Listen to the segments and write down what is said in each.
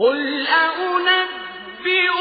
قل أنبئكم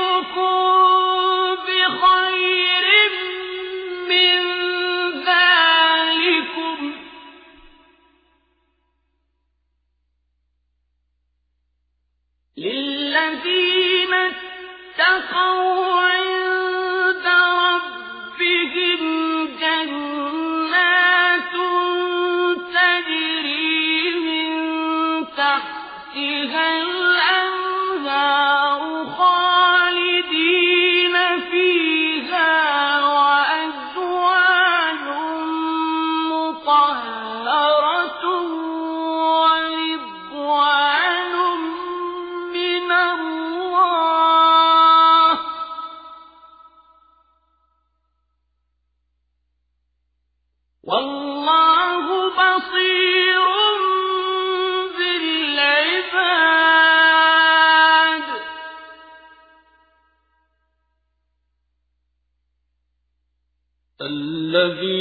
الذين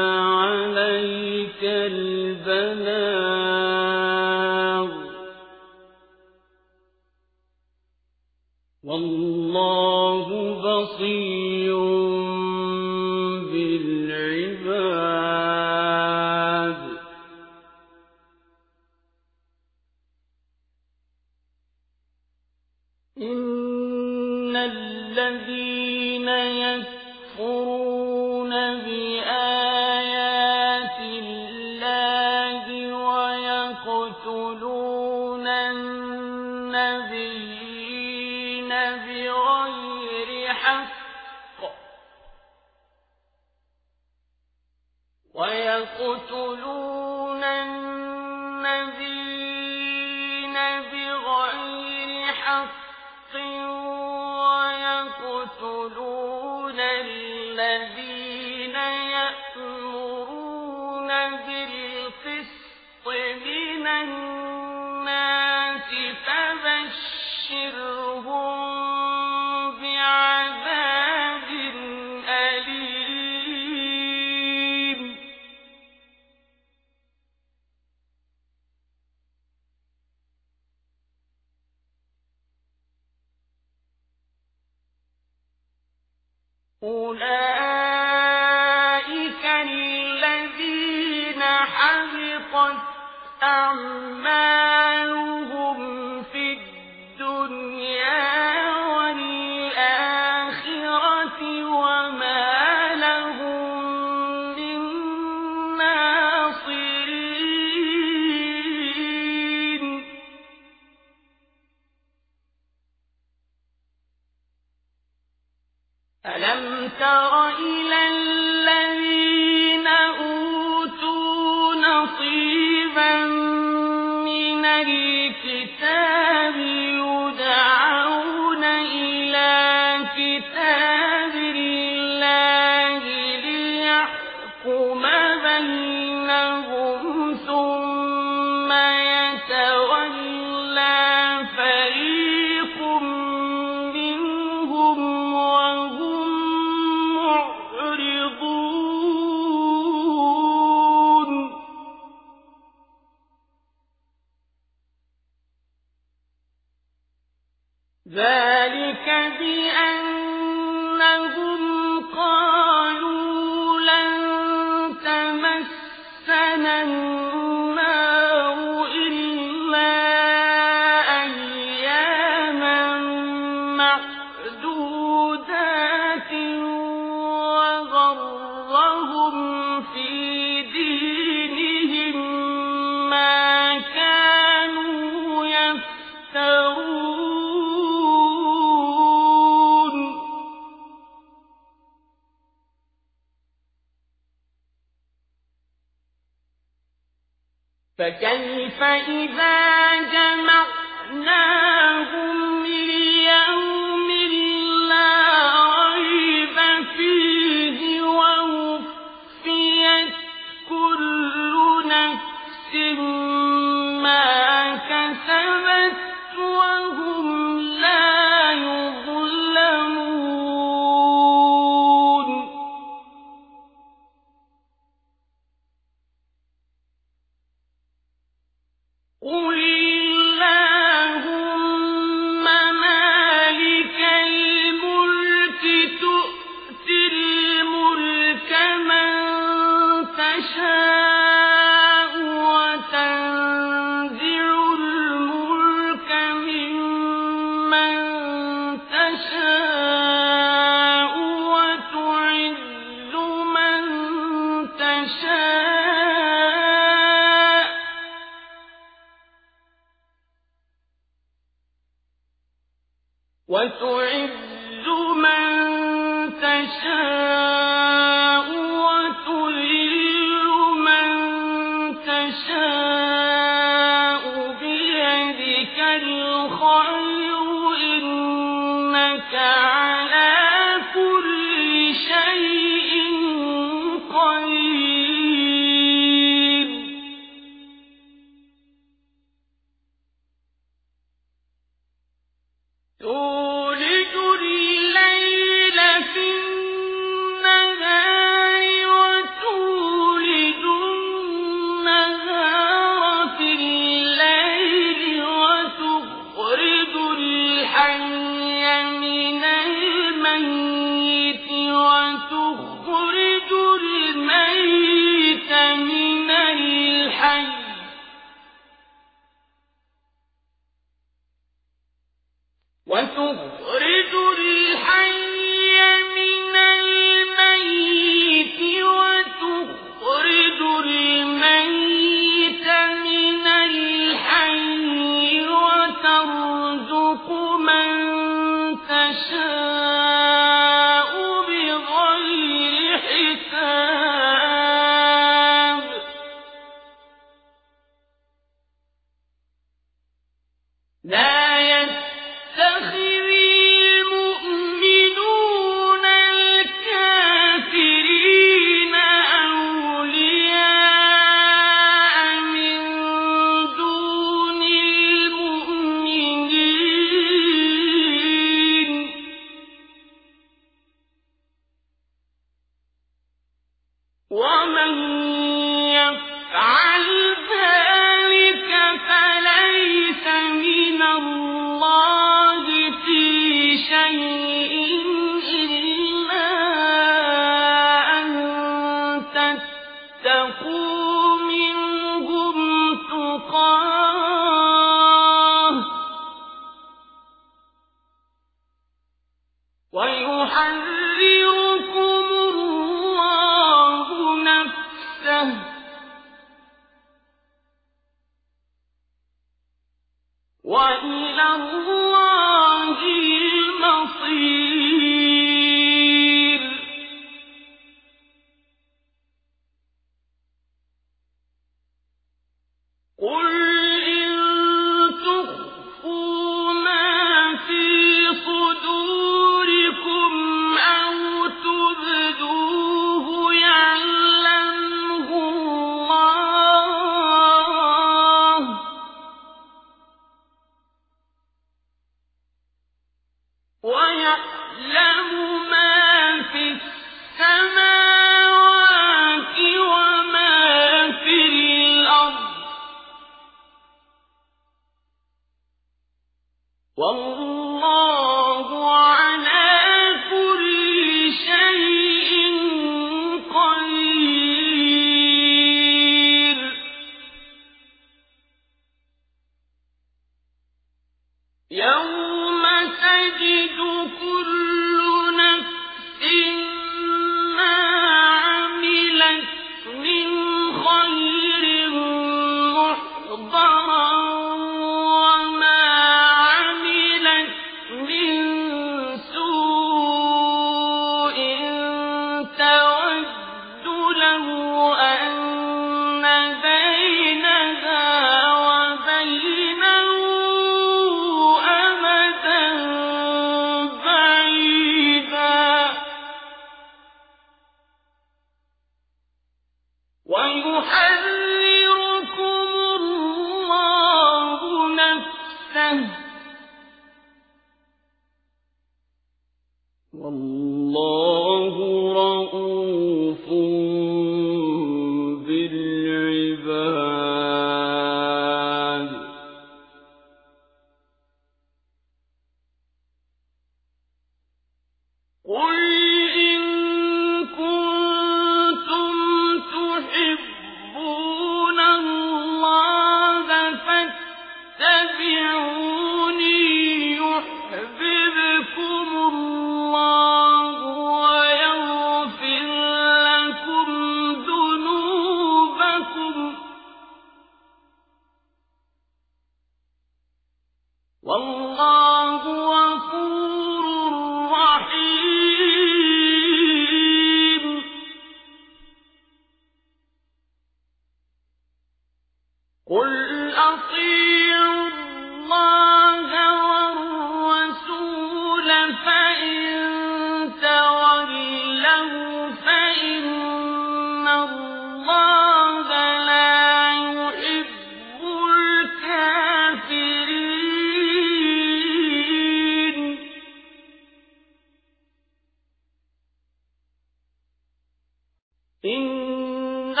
رب إني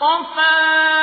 وضعتها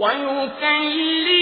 ويكلم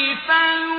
一分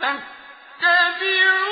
فاتبعوا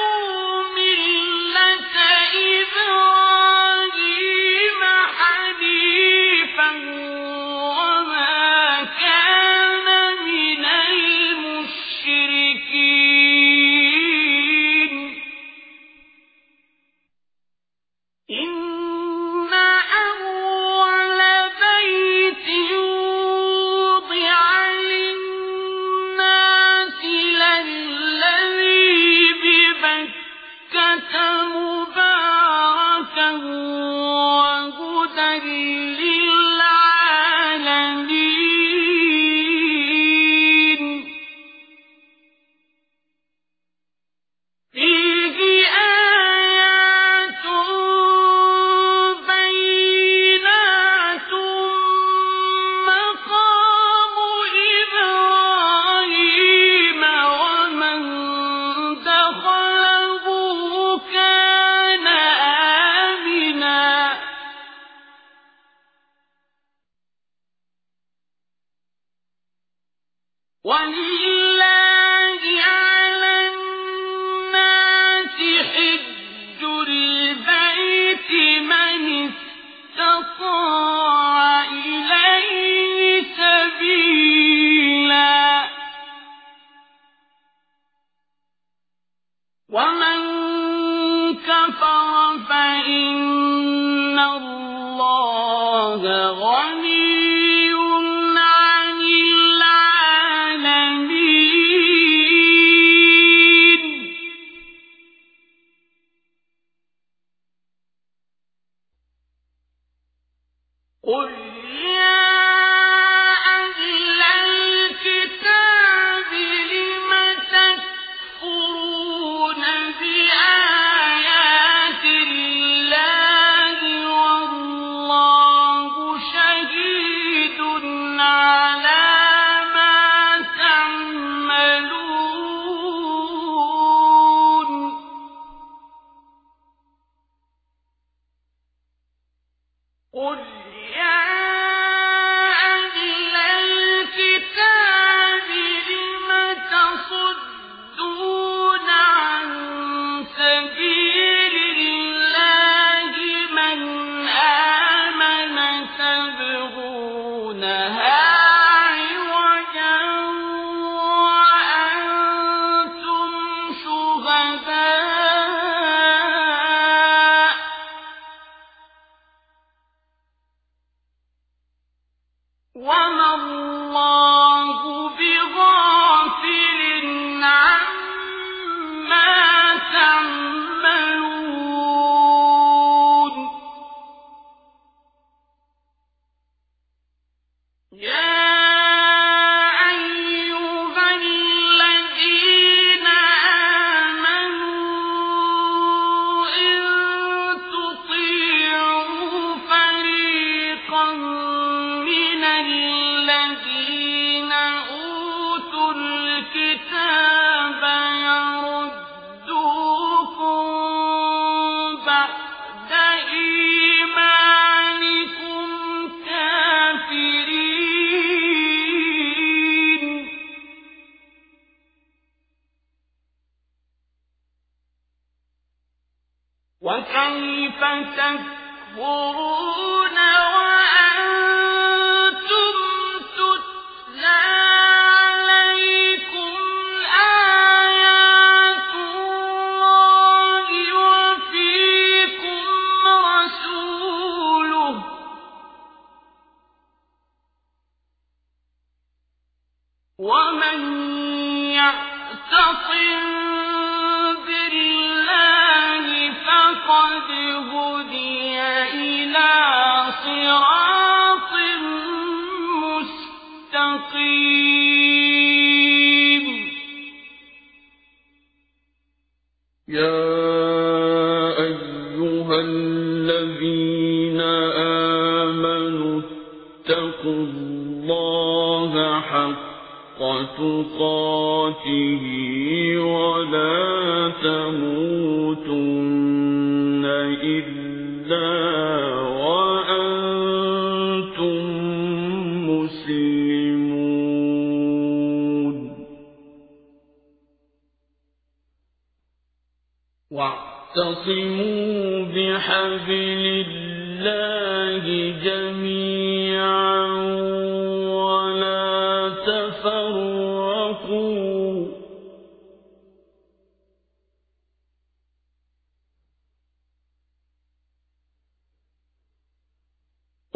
واعتصموا بحبل الله جميعا.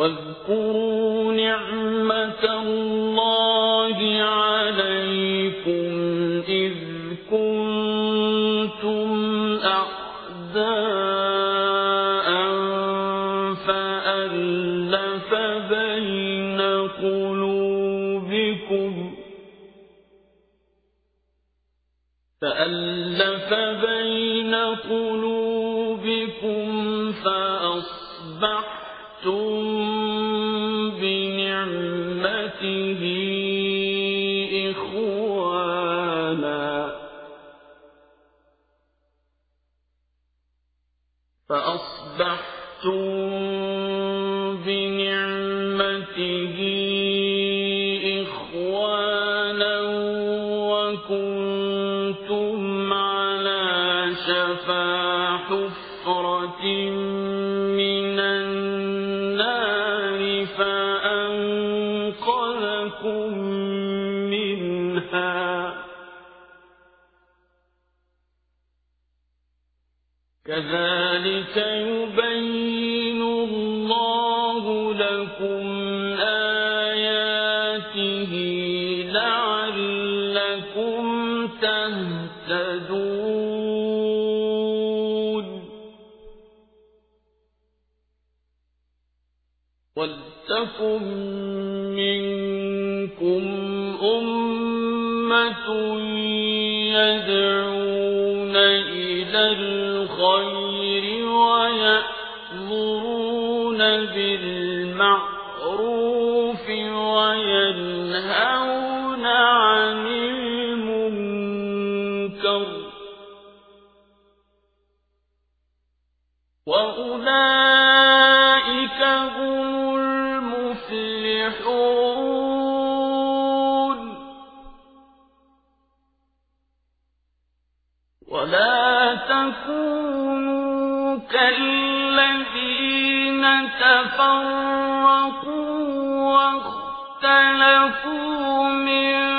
واذكروا نعمة الله تَكُن مِّنكُمْ أُمَّةٌ تَفَرَّقُوا وَاخْتَلَفُوا مِن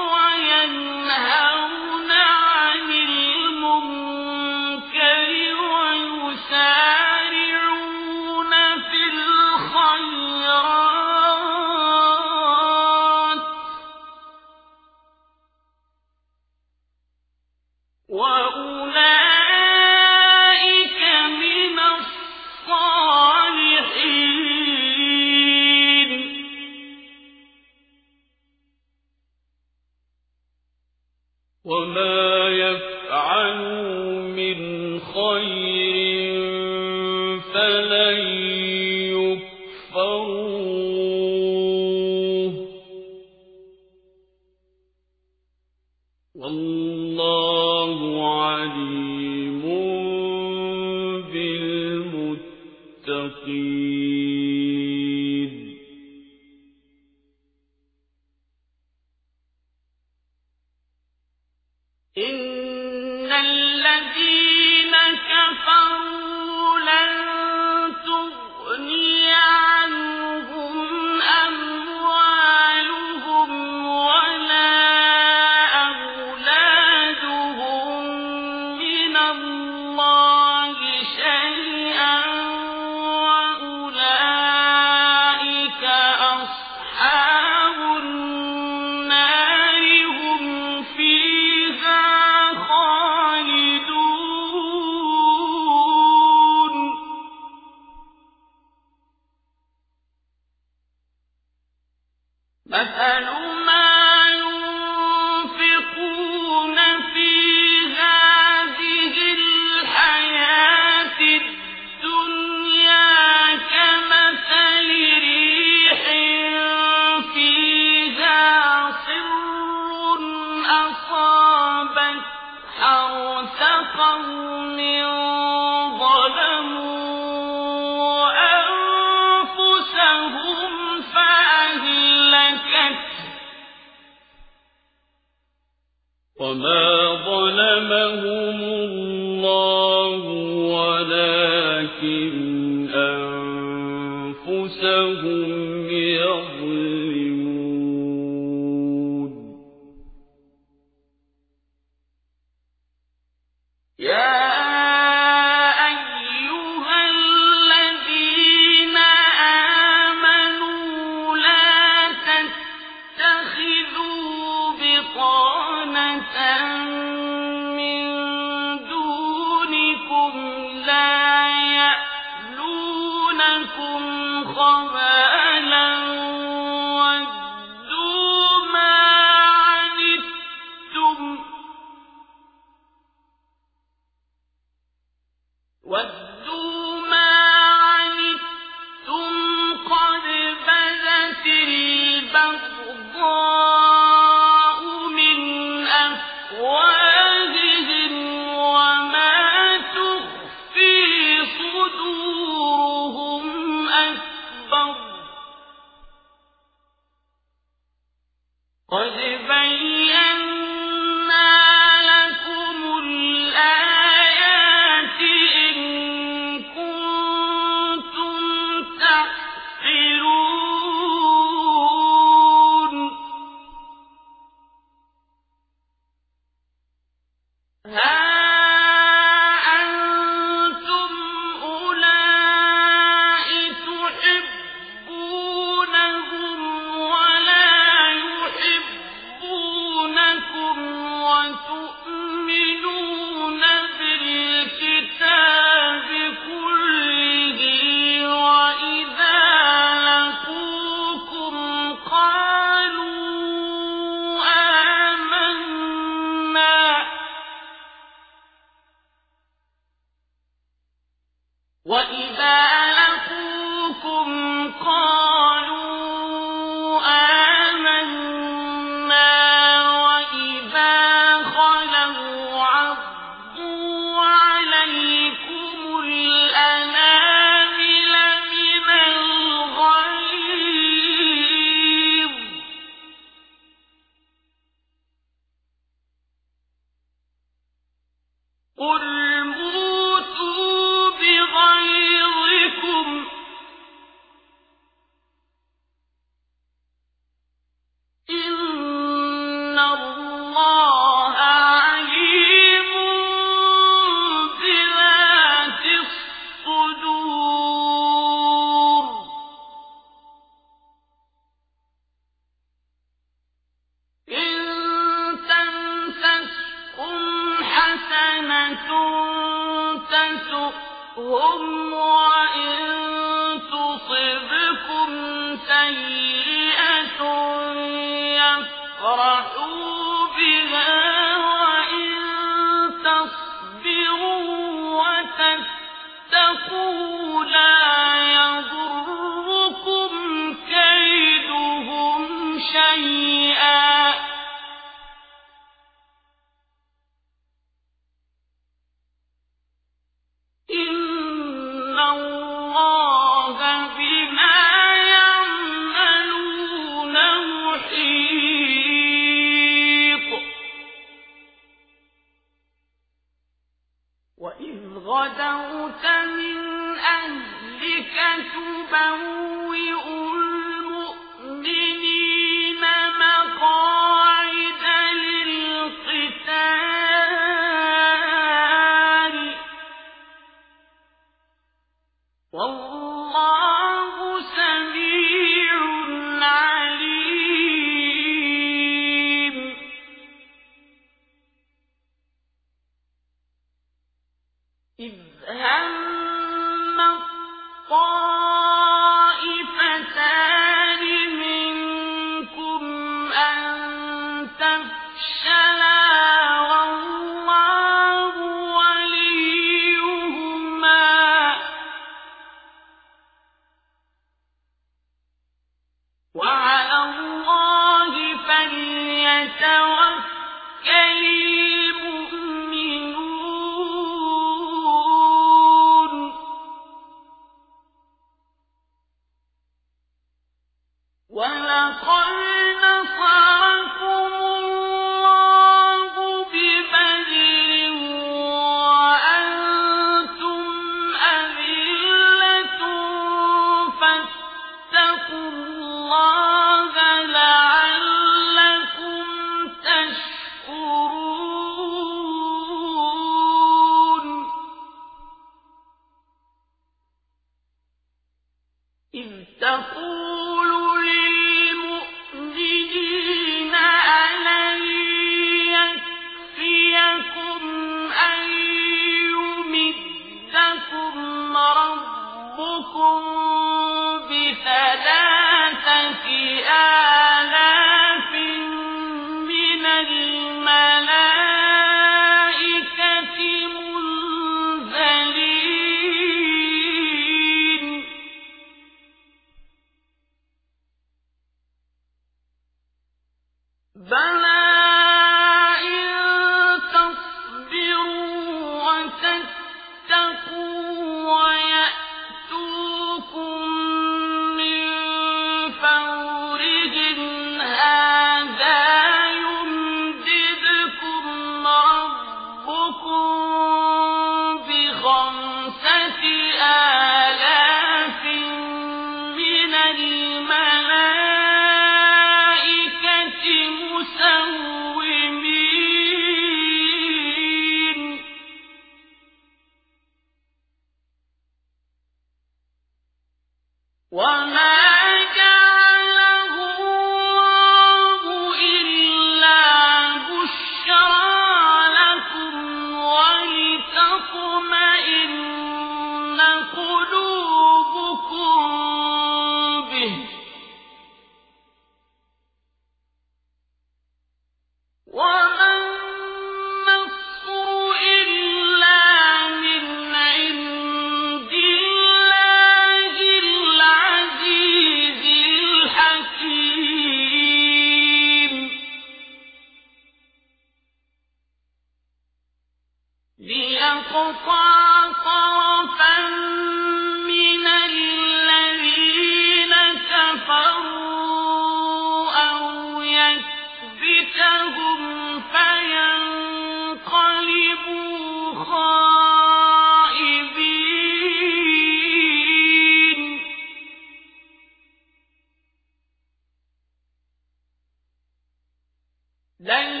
لن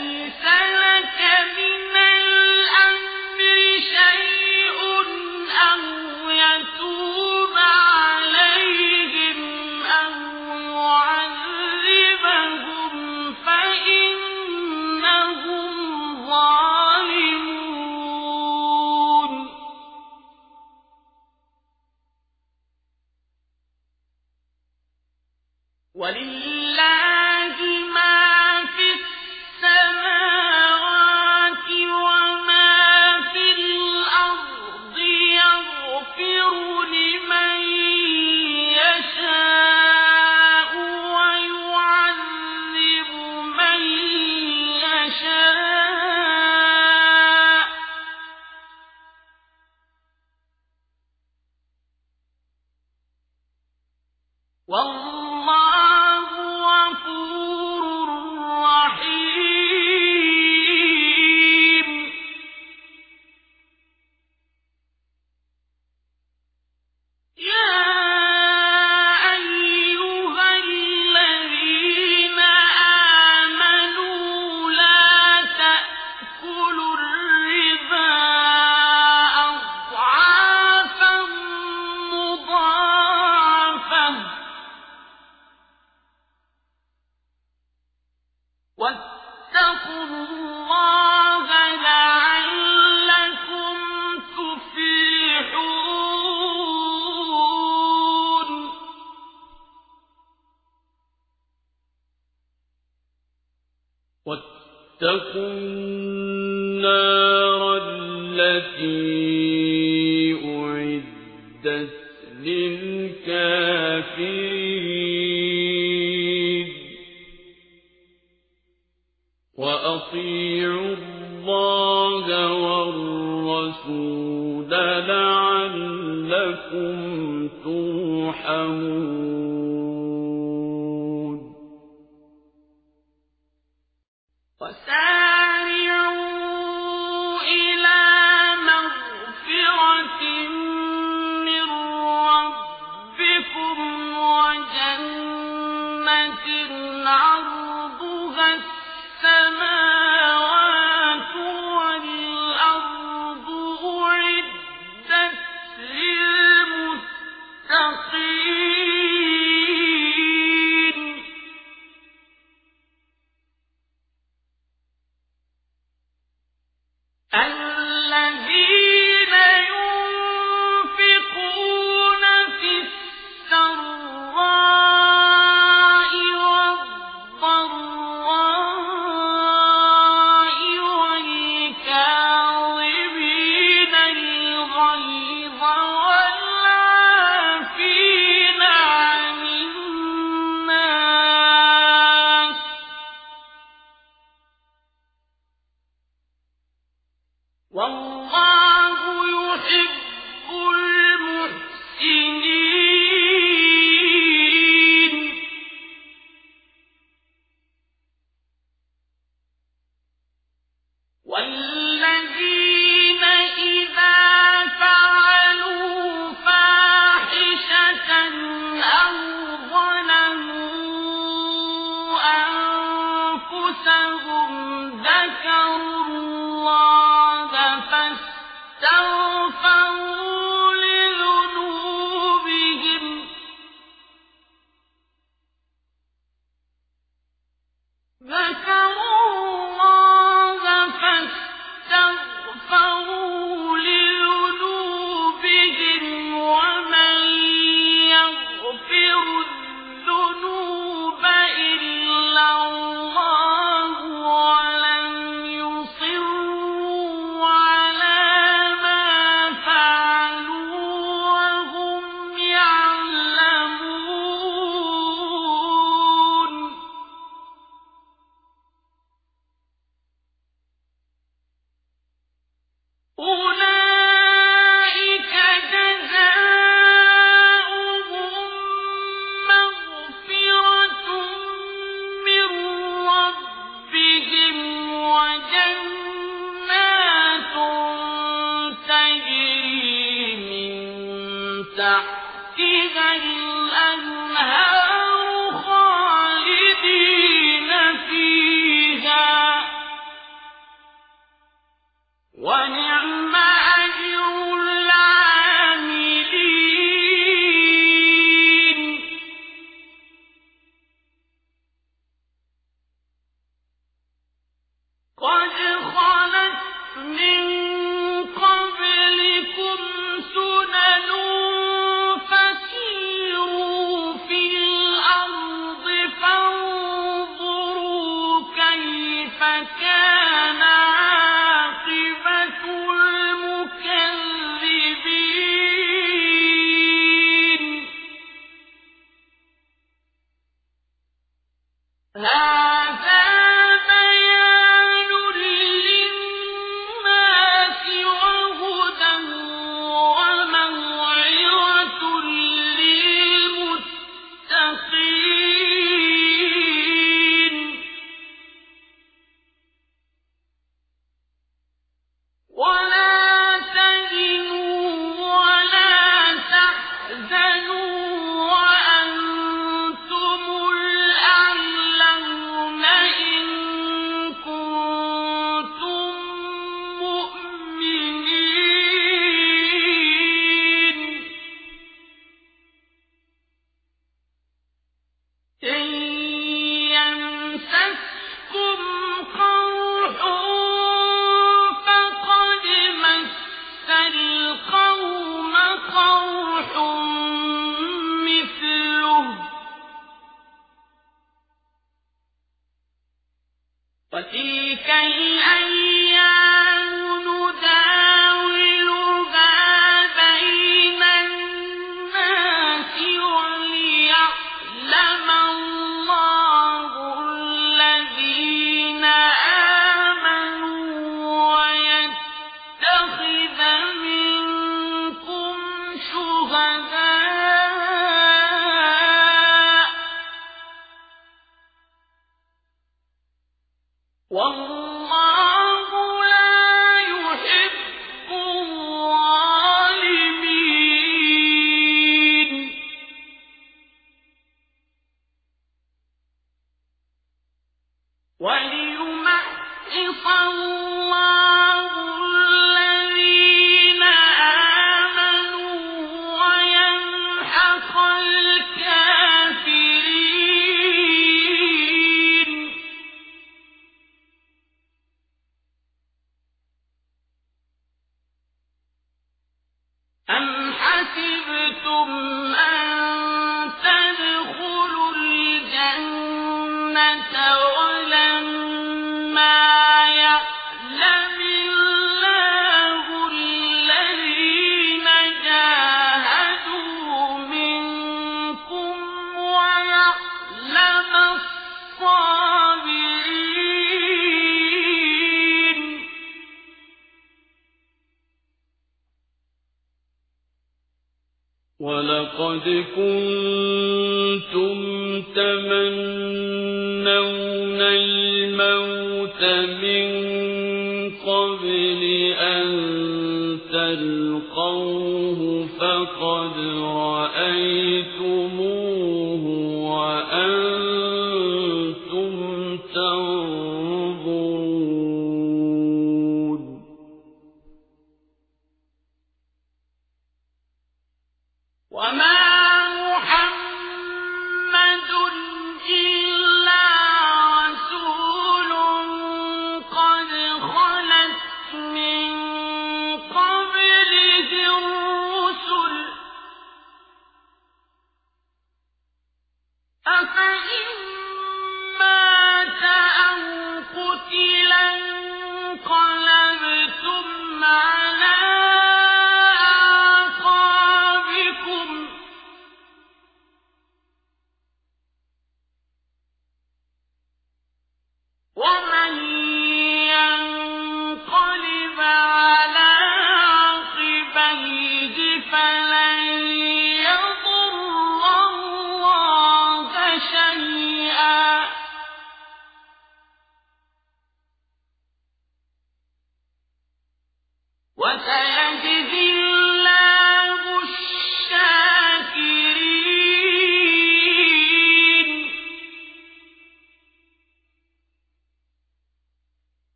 تحتها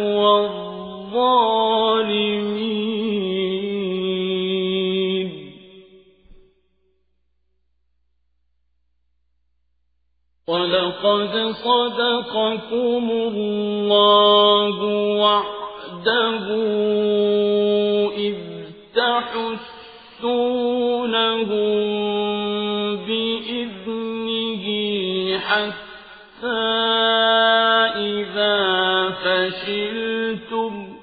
والظالمين. ولقد صدقكم الله وعده إذ تحسونهم بخلتم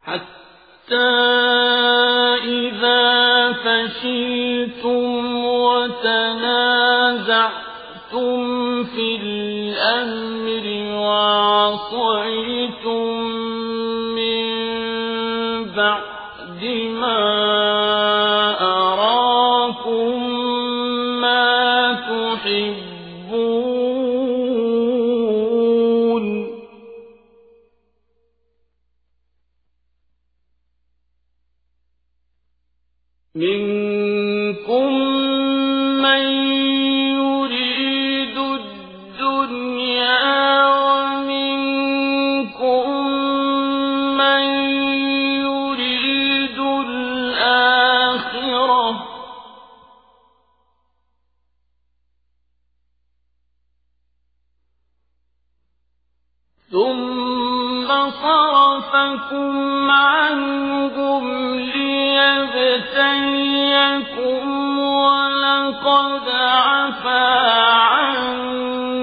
حتى يَصُدَّكُمْ عَنْهُمْ لِيَبْتَلِيَكُمْ وَلَقَدْ عَفَا عَنكُمْ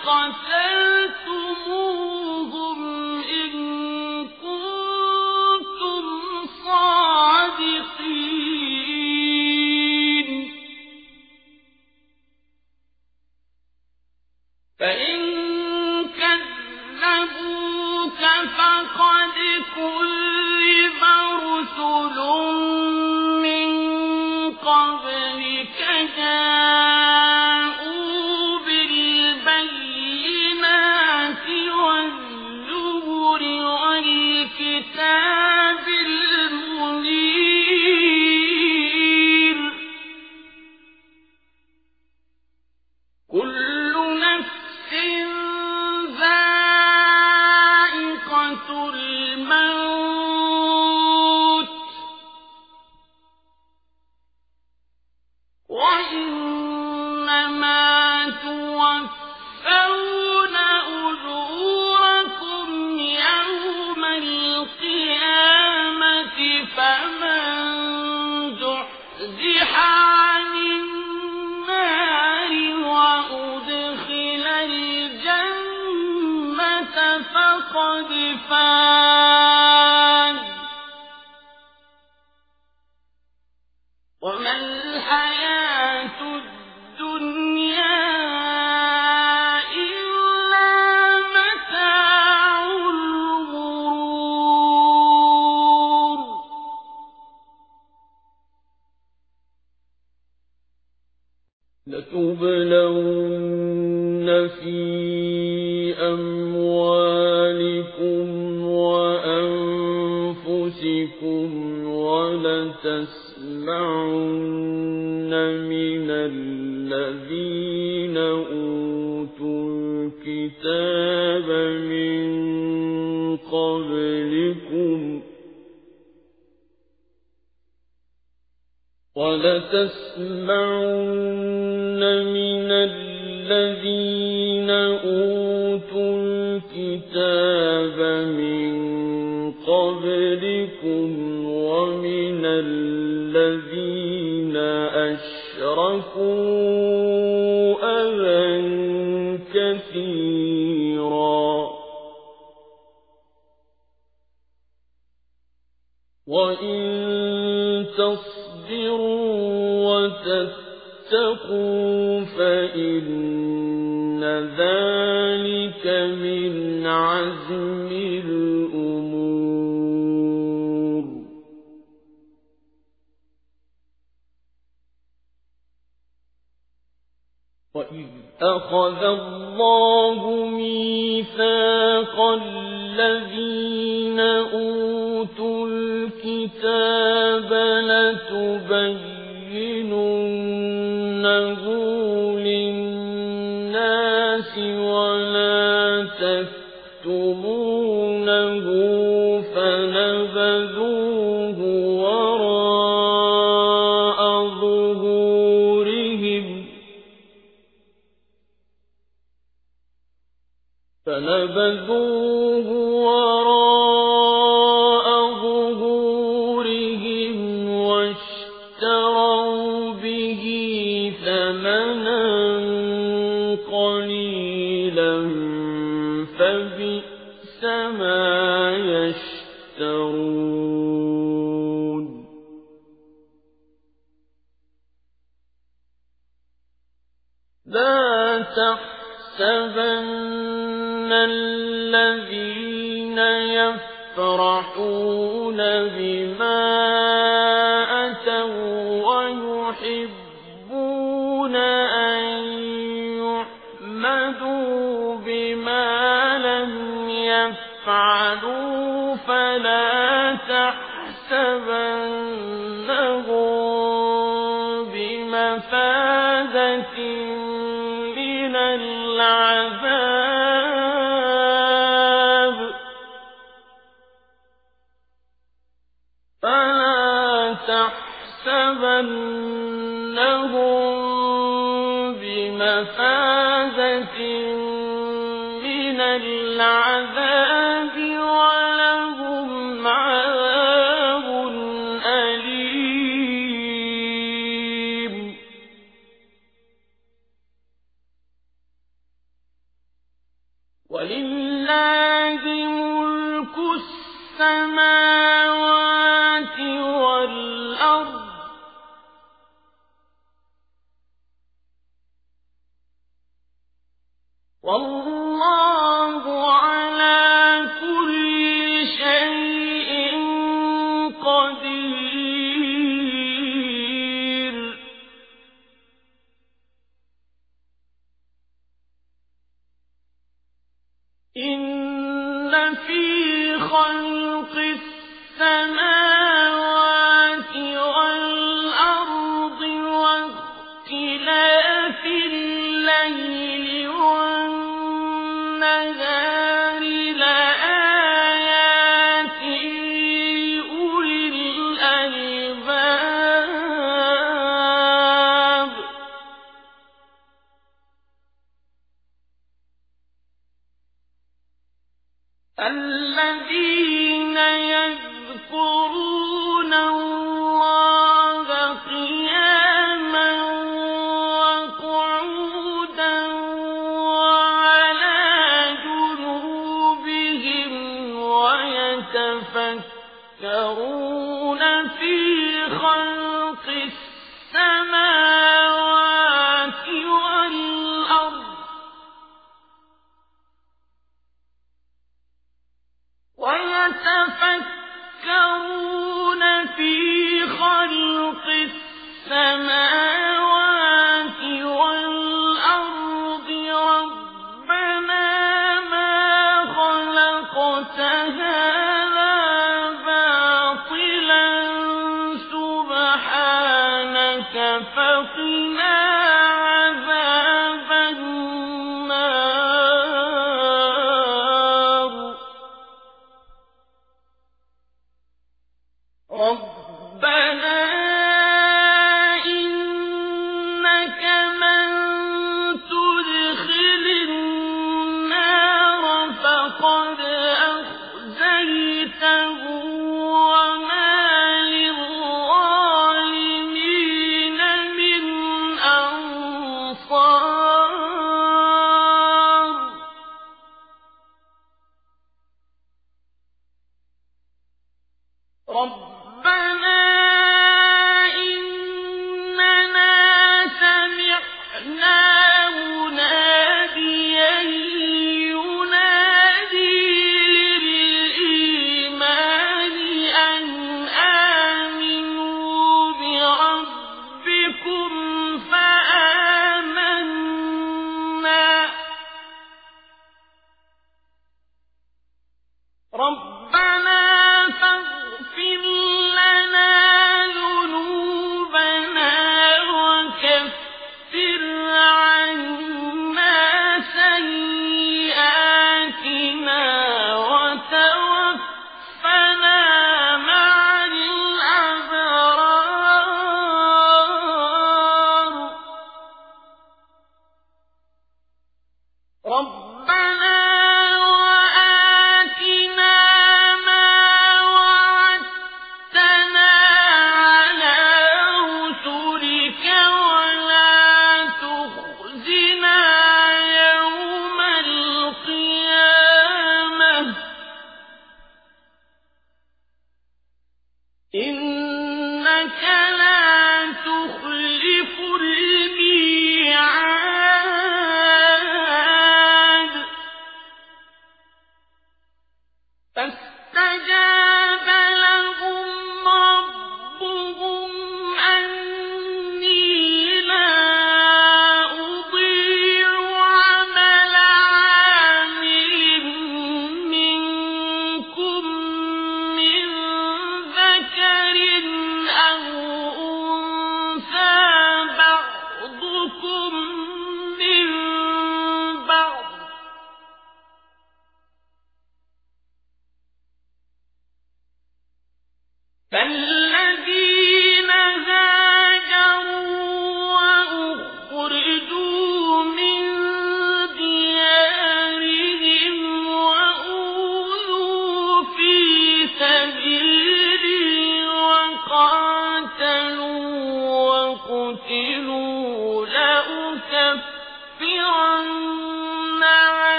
فلم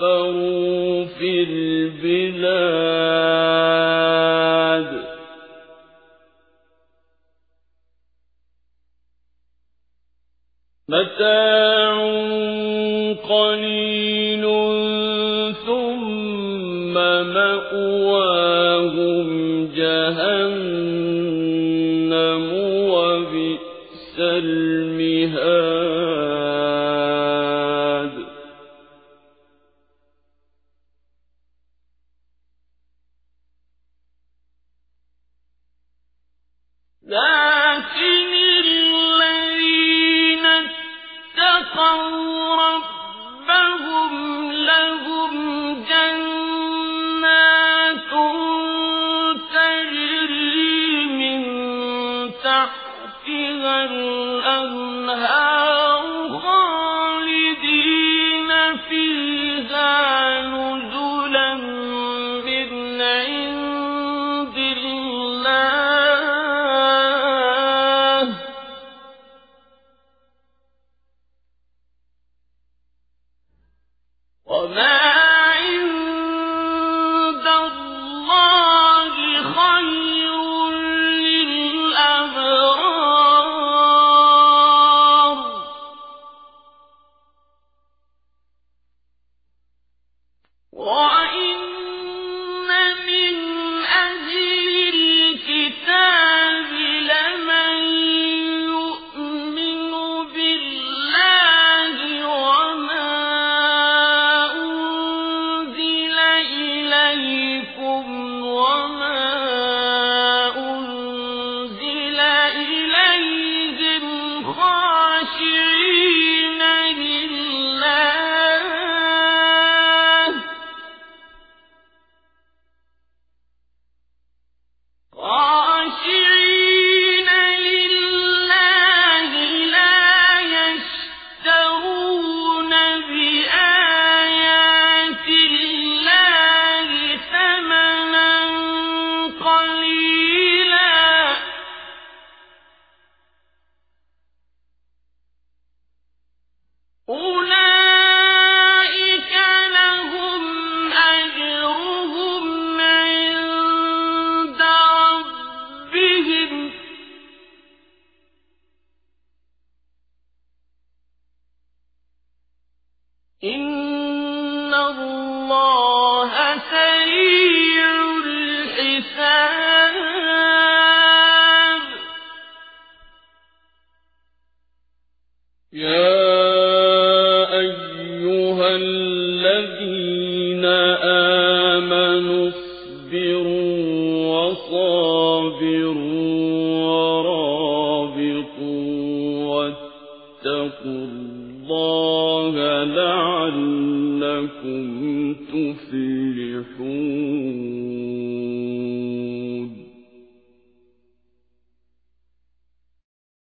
كفروا في البلاد